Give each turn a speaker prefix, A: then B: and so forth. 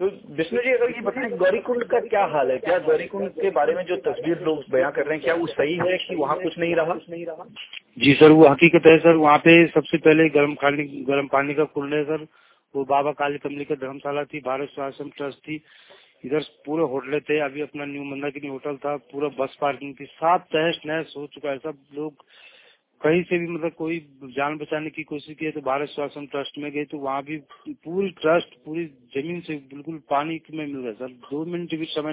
A: तो विष्णु जी, अगर ये बताएँ, गौरीकुंड का क्या हाल है? क्या गौरीकुंड के बारे में जो तस्वीर लोग बयां कर रहे हैं, क्या वो सही है कि वहाँ कुछ नहीं रहा? नहीं रहा
B: जी, सर, वो हकीकत है, सर, वहाँ पे सबसे पहले गर्म खाने गर्म पानी का कुंड है, सर। वो बाबा काली कमली का धर्मशाला थी, भारत स्वास्थ्य ट्रस्ट थी। इधर पूरे होटल थे, अभी अपना न्यू मंदाकिनी होटल था, पूरा बस पार्किंग थी साफ़ तहस नहस हो चुका है, सब लोग कहीं से भी मतलब कोई जान बचाने की कोशिश की तो भारत स्वास्थ्य ट्रस्ट में गए तो वहाँ भी पूरी ट्रस्ट पूरी ज़मीन से बिल्कुल पानी में मिल रहा है सर। दो मिनट भी समय